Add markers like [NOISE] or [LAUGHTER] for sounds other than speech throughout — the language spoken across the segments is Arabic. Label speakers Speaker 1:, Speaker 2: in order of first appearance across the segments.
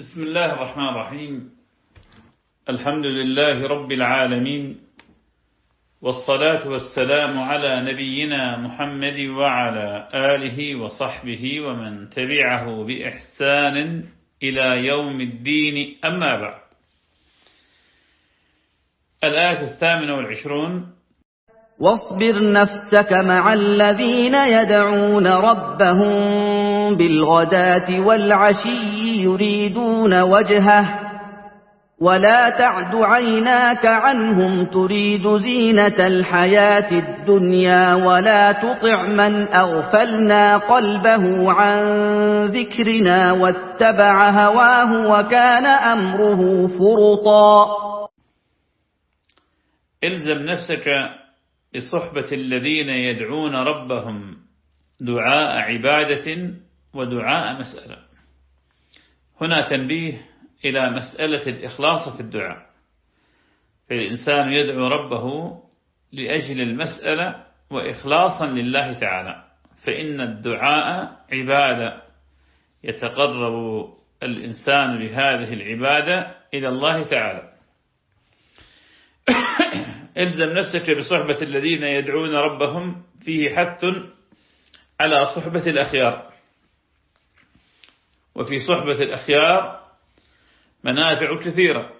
Speaker 1: بسم الله الرحمن الرحيم. الحمد لله رب العالمين والصلاة والسلام على نبينا محمد وعلى آله وصحبه ومن تبعه بإحسان إلى يوم الدين. أما بعد الآية الثامنة والعشرون.
Speaker 2: واصبر نفسك مع الذين يدعون ربهم بالغداة والعشي. يريدون وجهه ولا تعد عيناك عنهم تريد زينة الحياة الدنيا ولا تطع من أغفلنا قلبه عن ذكرنا واتبع هواه وكان أمره فرطا.
Speaker 1: إلزم نفسك بصحبة الذين يدعون ربهم دعاء عبادة ودعاء مسألة. هنا تنبيه إلى مسألة الإخلاص في الدعاء. فالإنسان يدعو ربه لأجل المسألة وإخلاصا لله تعالى. فإن الدعاء عبادة. يتقرب الإنسان بهذه العبادة إلى الله تعالى. [COUGHS] إلزم نفسك بصحبة الذين يدعون ربهم فيه حث على صحبة الأخيار. وفي صحبة الأخيار منافع كثيرة.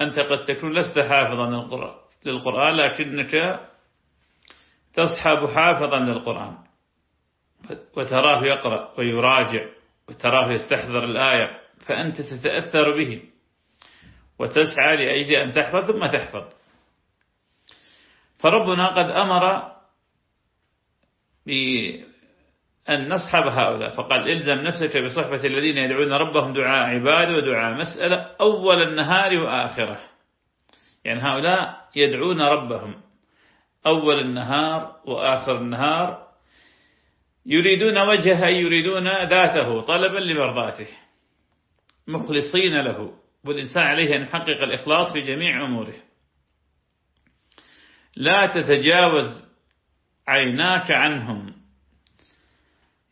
Speaker 1: أنت قد تكون لست حافظا للقرآن لكنك تصحب حافظا للقرآن. وتراه يقرأ ويراجع وتراه يستحضر الآية فأنت تتأثر به. وتسعى لأجل أن تحفظ ثم تحفظ. فربنا قد أمر بأن نصحب هؤلاء. فقال إلزم نفسك بصحبة الذين يدعون ربهم دعاء عباد ودعاء مسألة أول النهار وآخرة. يعني هؤلاء يدعون ربهم. أول النهار وآخر النهار. يريدون وجهه يريدون ذاته طلبا لمرضاته. مخلصين له. والإنسان عليه أن يحقق الإخلاص في جميع أموره. لا تتجاوز عيناك عنهم.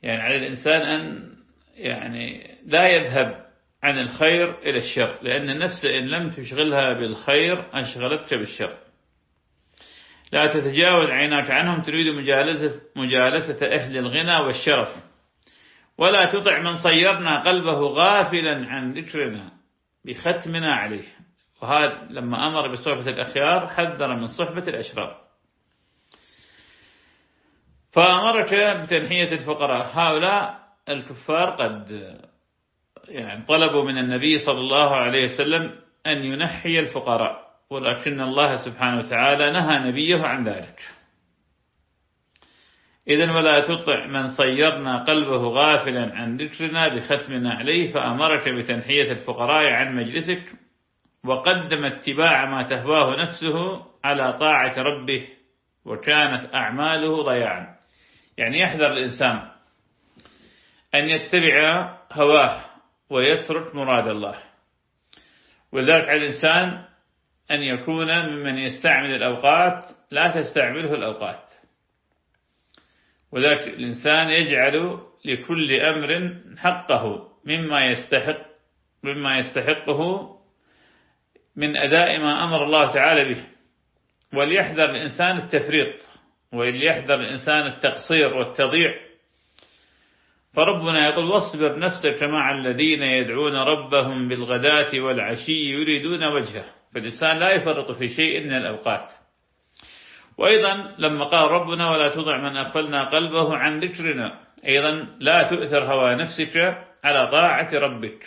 Speaker 1: يعني على الإنسان أن يعني لا يذهب عن الخير إلى الشر لأن النفس إن لم تشغلها بالخير أشغلتك بالشر. لا تتجاوز عيناك عنهم تريد مجالسة, مجالسة أهل الغنى والشرف. ولا تطع من صيرنا قلبه غافلا عن ذكرنا بختمنا عليه. وهذا لما أمر بصحبة الأخيار حذر من صحبة الأشرار. فأمرك بتنحية الفقراء. هؤلاء الكفار قد يعني طلبوا من النبي صلى الله عليه وسلم أن ينحي الفقراء ولكن الله سبحانه وتعالى نهى نبيه عن ذلك. إذا ولا تطع من صيرنا قلبه غافلا عن ذكرنا بختمنا عليه فأمرك بتنحية الفقراء عن مجلسك وقدم اتباع ما تهواه نفسه على طاعة ربه وكانت أعماله ضياعا. يعني يحذر الإنسان أن يتبع هواه ويترك مراد الله. ولذلك على الإنسان أن يكون ممن يستعمل الأوقات لا تستعمله الأوقات. وذلك الإنسان يجعل لكل أمر حقه مما يستحق مما يستحقه من أداء ما أمر الله تعالى به. وليحذر الإنسان التفريط. وليحذر الإنسان التقصير والتضيع. فربنا يقول واصبر نفسك مع الذين يدعون ربهم بالغداة والعشي يريدون وجهه. فالإنسان لا يفرط في شيء من الأوقات. وأيضا لما قال ربنا ولا تضع من أغفلنا قلبه عن ذكرنا. أيضا لا تؤثر هوى نفسك على طاعة ربك.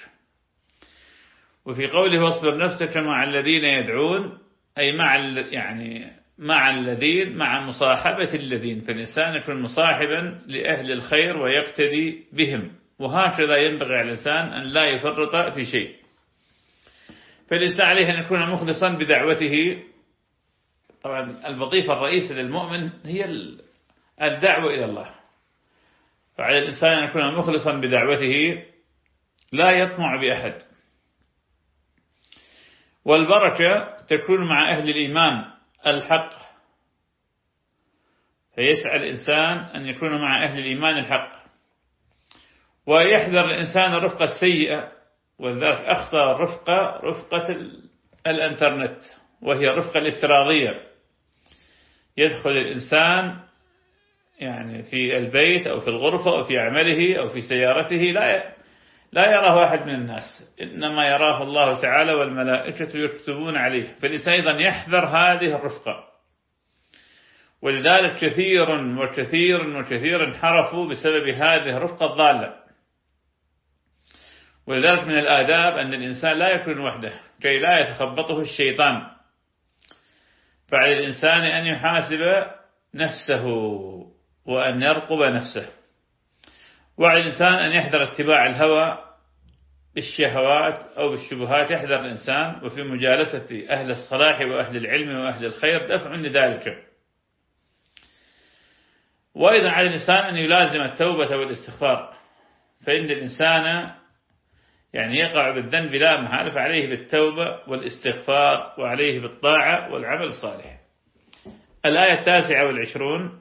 Speaker 1: وفي قوله واصبر نفسك مع الذين يدعون أي مع يعني مع الذين مع مصاحبة الذين. فالإنسان يكون مصاحبا لأهل الخير ويقتدي بهم. وهكذا ينبغي على الإنسان أن لا يفرط في شيء. فالإنسان عليه أن يكون مخلصا بدعوته. طبعا الوظيفة الرئيسة للمؤمن هي الدعوة إلى الله. فعلى الإنسان أن يكون مخلصا بدعوته لا يطمع بأحد. والبركة تكون مع أهل الإيمان. الحق. فيسعى الإنسان أن يكون مع أهل الإيمان الحق. ويحذر الإنسان الرفقة السيئة ولذلك أخطر الرفقة رفقة الإنترنت وهي الرفقة الافتراضية. يدخل الإنسان يعني في البيت أو في الغرفة أو في عمله أو في سيارته لا لا يراه واحد من الناس إنما يراه الله تعالى والملائكة يكتبون عليه فالإنسان أيضا يحذر هذه الرفقة. ولذلك كثير وكثير وكثير انحرفوا بسبب هذه الرفقة الضالة. ولذلك من الآداب أن الإنسان لا يكون وحده كي لا يتخبطه الشيطان. فعلى الإنسان أن يحاسب نفسه وأن يرقب نفسه. وعلى الإنسان أن يحذر اتباع الهوى بالشهوات أو بالشبهات. يحذر الإنسان وفي مجالسة أهل الصلاح وأهل العلم وأهل الخير دفع لذلك. وأيضا على الإنسان أن يلازم التوبة والاستغفار. فإن الإنسان يعني يقع بالذنب لا محالة عليه بالتوبة والاستغفار وعليه بالطاعة والعمل الصالح. الآية التاسعة والعشرون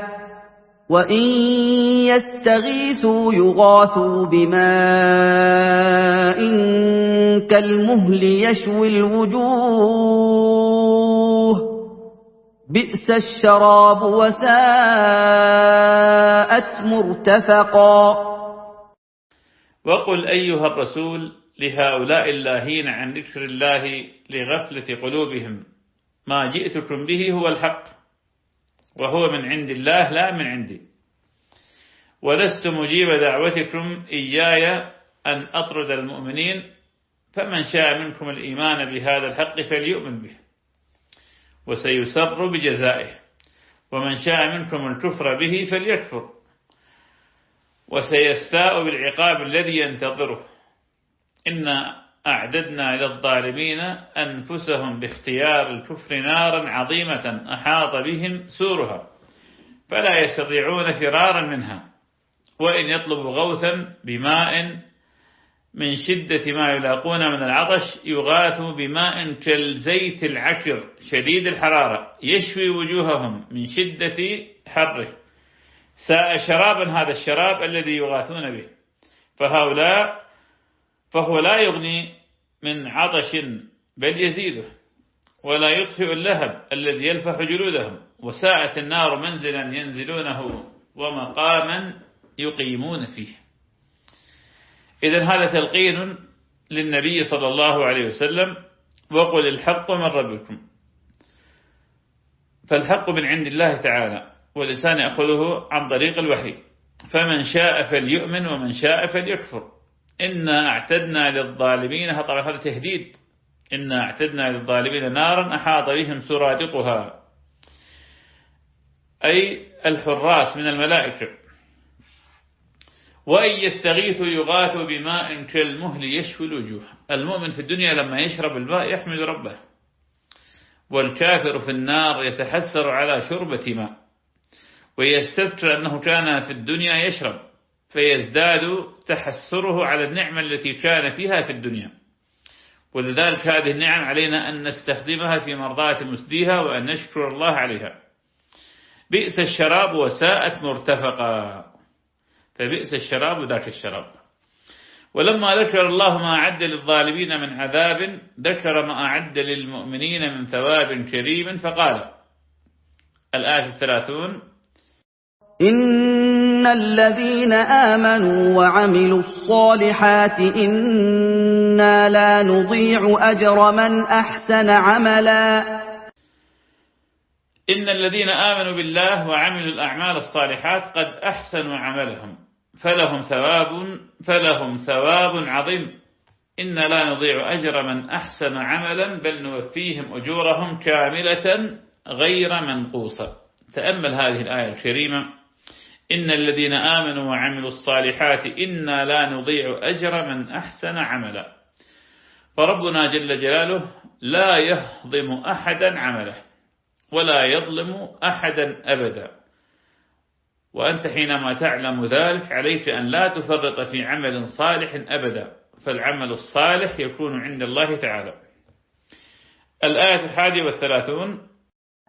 Speaker 2: وإن يستغيثوا يغاثوا بماء كالمهل يشوي الوجوه بئس الشراب وساءت مرتفقا
Speaker 1: وقل أيها الرسول لهؤلاء اللاهين عن ذكر الله لغفلة قلوبهم ما جئتكم به هو الحق وهو من عند الله لا من عندي. ولست مجيب دعوتكم إياي أن أطرد المؤمنين فمن شاء منكم الإيمان بهذا الحق فليؤمن به وسيسر بجزائه. ومن شاء منكم الكفر به فليكفر وسيستاء بالعقاب الذي ينتظره. إنا أعددنا للظالمين أنفسهم باختيار الكفر نارا عظيمة أحاط بهم سورها فلا يستطيعون فرارا منها وإن يطلبوا غوثا بماء من شدة ما يلاقون من العطش يغاثوا بماء كالزيت العكر شديد الحرارة يشوي وجوههم من شدة حره ساء شرابا هذا الشراب الذي يغاثون به فهؤلاء فهو لا يغني من عطش بل يزيده ولا يطفئ اللهب الذي يلفح جلودهم. وساءت النار منزلا ينزلونه ومقاما يقيمون فيه. إذا هذا تلقين للنبي صلى الله عليه وسلم وقل الحق من ربكم. فالحق من عند الله تعالى والإنسان يأخذه عن طريق الوحي. فمن شاء فليؤمن ومن شاء فليكفر. إنا أعتدنا للظالمين طبعا هذا تهديد. إنا أعتدنا للظالمين نارا أحاط بهم سرادقها. أي الحراس من الملائكة. وإن يستغيثوا يغاثوا بماء كالمهل يشوي الوجوه. المؤمن في الدنيا لما يشرب الماء يحمد ربه. والكافر في النار يتحسر على شربة ماء. ويستذكر أنه كان في الدنيا يشرب. فيزداد تحسره على النعمة التي كان فيها في الدنيا. ولذلك هذه النعم علينا أن نستخدمها في مرضاة مسديها وأن نشكر الله عليها. بئس الشراب وساءت مرتفقا. فبئس الشراب ذاك الشراب. ولما ذكر الله ما أعد للظالمين من عذاب ذكر ما أعد للمؤمنين من ثواب كريم فقال الآية الثلاثون
Speaker 2: إن الذين آمنوا وعملوا الصالحات إنا لا نضيع أجر من أحسن عملا.
Speaker 1: إن الذين آمنوا بالله وعملوا الأعمال الصالحات قد أحسنوا عملهم. فلهم ثواب فلهم ثواب عظيم. إن لا نضيع أجر من أحسن عملا بل نوفيهم أجورهم كاملة غير منقوصة. تأمل هذه الآية الكريمة. إن الذين آمنوا وعملوا الصالحات إنا لا نضيع أجر من أحسن عملا. فربنا جل جلاله لا يهضم أحدا عمله ولا يظلم أحدا أبدا. وأنت حينما تعلم ذلك عليك أن لا تفرط في عمل صالح أبدا فالعمل الصالح يكون عند الله تعالى. الآية الحادية والثلاثون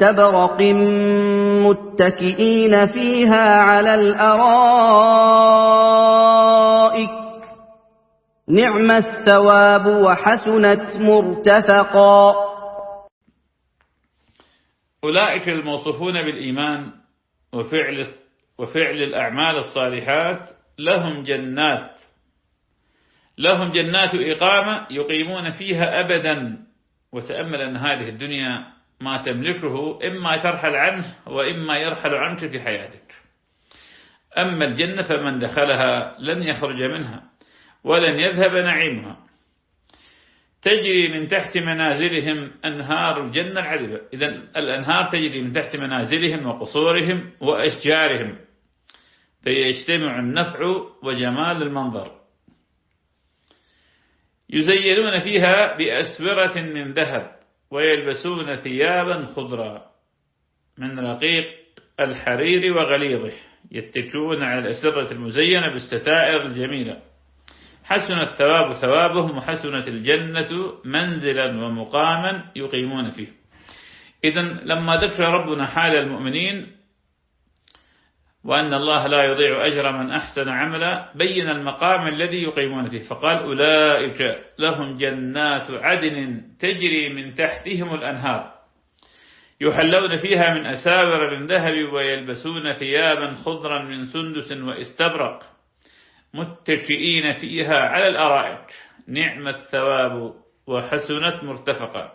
Speaker 2: واستبرق متكئين فيها على الأرائك نعم الثواب وحسنت مرتفقا
Speaker 1: أولئك الموصوفون بالإيمان وفعل, وفعل الأعمال الصالحات لهم جنات لهم جنات إقامة يقيمون فيها أبدا وتأمل أن هذه الدنيا ما تملكه إما ترحل عنه وإما يرحل عنك في حياتك. أما الجنة فمن دخلها لن يخرج منها ولن يذهب نعيمها. تجري من تحت منازلهم أنهار الجنة العذبة. إذا الأنهار تجري من تحت منازلهم وقصورهم وأشجارهم. فيجتمع النفع وجمال المنظر. يزينون فيها بأسورة من ذهب. ويلبسون ثيابا خضرا من رقيق الحرير وغليظه يتكئون على الأسرة المزينة بالستائر الجميلة. حسن الثواب ثوابهم وحسنت الجنة منزلا ومقاما يقيمون فيه. إذا لما ذكر ربنا حال المؤمنين وأن الله لا يضيع أجر من أحسن عملا بين المقام الذي يقيمون فيه. فقال أولئك لهم جنات عدن تجري من تحتهم الأنهار يحلون فيها من أساور من ذهب ويلبسون ثيابا خضرا من سندس واستبرق متكئين فيها على الأرائك. نعم الثواب وحسنت مرتفقا.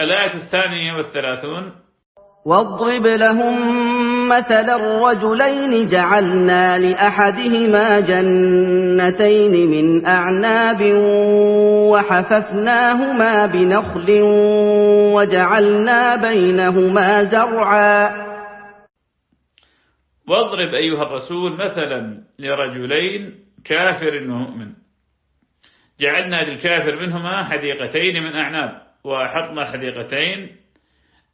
Speaker 1: الآية الثانية والثلاثون
Speaker 2: واضرب لهم مثل الرجلين جعلنا لأحدهما جنتين من أعناب وحففناهما بنخل وجعلنا بينهما زرعا.
Speaker 1: واضرب أيها الرسول مثلا لرجلين كافر ومؤمن. جعلنا للكافر منهما حديقتين من أعناب وأحطنا حديقتين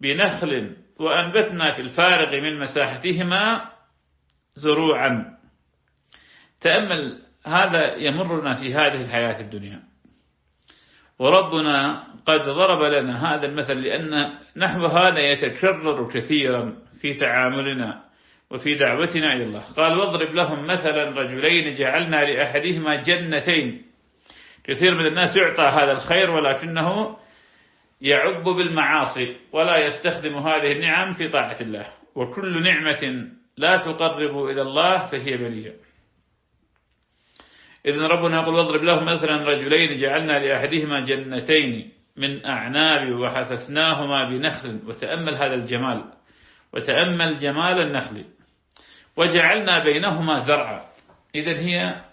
Speaker 1: بنخل وأنبتنا في الفارغ من مساحتهما زروعا. تأمل هذا يمرنا في هذه الحياة الدنيا. وربنا قد ضرب لنا هذا المثل لأن نحو هذا يتكرر كثيرا في تعاملنا وفي دعوتنا إلى الله. قال واضرب لهم مثلا رجلين جعلنا لأحدهما جنتين. كثير من الناس يعطى هذا الخير ولكنه يعب بالمعاصي ولا يستخدم هذه النعم في طاعة الله. وكل نعمة لا تقرب إلى الله فهي بلية إذن ربنا يقول واضرب لهم مثلا رجلين جعلنا لأحدهما جنتين من أعناب وحففناهما بنخل. وتأمل هذا الجمال. وتأمل جمال النخل. وجعلنا بينهما زرعا. إذن هي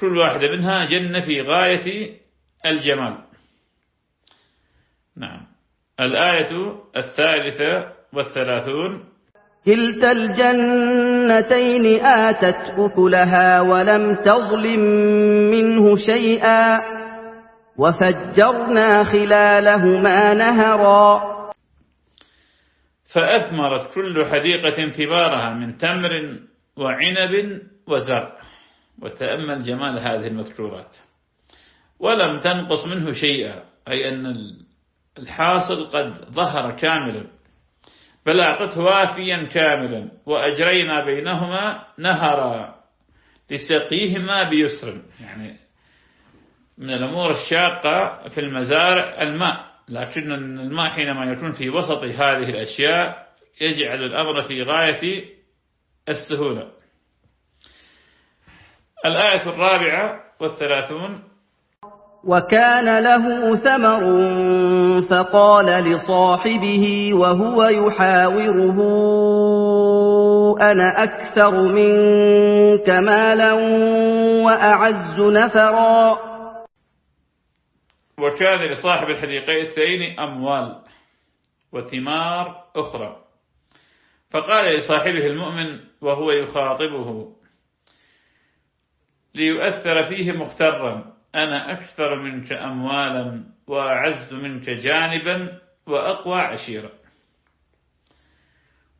Speaker 1: كل واحدة منها جنة في غاية الجمال. نعم. الآية الثالثة والثلاثون.
Speaker 2: كلتا الجنتين آتت أكلها ولم تظلم منه شيئا وفجرنا خلالهما نهرا.
Speaker 1: فأثمرت كل حديقة ثمارها من تمر وعنب وزرع وتأمل جمال هذه المذكورات. ولم تنقص منه شيئا أي أن الحاصل قد ظهر كاملا فلاقته وافيا كاملا وأجرينا بينهما نهرا لسقيهما بيسر يعني من الأمور الشاقة في المزارع الماء لكن الماء حينما يكون في وسط هذه الأشياء يجعل الأمر في غاية السهولة. الآية الرابعة والثلاثون
Speaker 2: وكان له ثمر فقال لصاحبه وهو يحاوره أنا أكثر منك مالا وأعز نفرا.
Speaker 1: وكان لصاحب الحديقتين أموال وثمار أخرى. فقال لصاحبه المؤمن وهو يخاطبه ليؤثر فيه مخترا. أنا أكثر منك أموالا وأعز منك جانبا وأقوى عشيرا.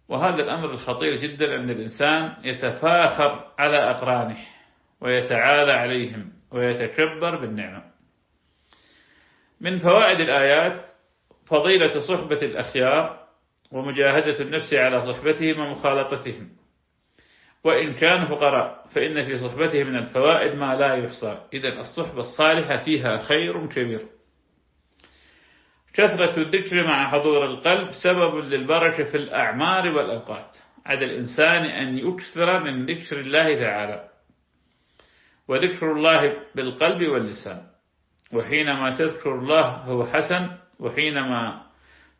Speaker 1: وهذا الأمر الخطير جدا أن الإنسان يتفاخر على أقرانه ويتعالى عليهم ويتكبر بالنعمة من فوائد الآيات فضيلة صحبة الأخيار ومجاهدة النفس على صحبتهم ومخالطتهم. وإن كانوا فقراء فإن في صحبته من الفوائد ما لا يحصى. إذا الصحبة الصالحة فيها خير كبير. كثرة الذكر مع حضور القلب سبب للبركة في الأعمار والأوقات. على الإنسان أن يكثر من ذكر الله تعالى وذكر الله بالقلب واللسان. وحينما تذكر الله هو حسن وحينما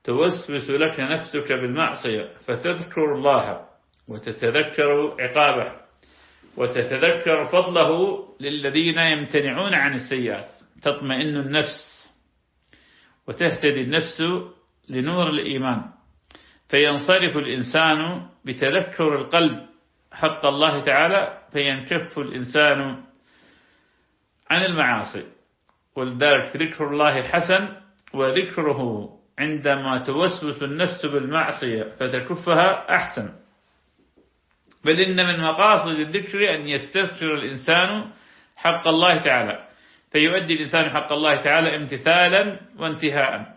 Speaker 1: توسوس لك نفسك بالمعصية فتذكر الله وتتذكر عقابه وتتذكر فضله للذين يمتنعون عن السيئات. تطمئن النفس وتهتدي النفس لنور الإيمان. فينصرف الإنسان بتذكر القلب حق الله تعالى فينكف الإنسان عن المعاصي. ولذلك ذكر الله حسن وذكره عندما توسوس النفس بالمعصية فتكفها أحسن. بل إن من مقاصد الذكر أن يستذكر الإنسان حق الله تعالى. فيؤدي الإنسان حق الله تعالى امتثالا وانتهاء.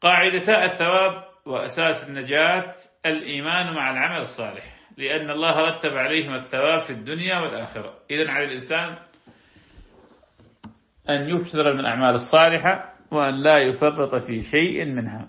Speaker 1: قاعدتا الثواب وأساس النجاة الإيمان مع العمل الصالح لأن الله رتب عليهم الثواب في الدنيا والآخرة. إذن على الإنسان أن يكثر من الأعمال الصالحة وأن لا يفرط في شيء منها.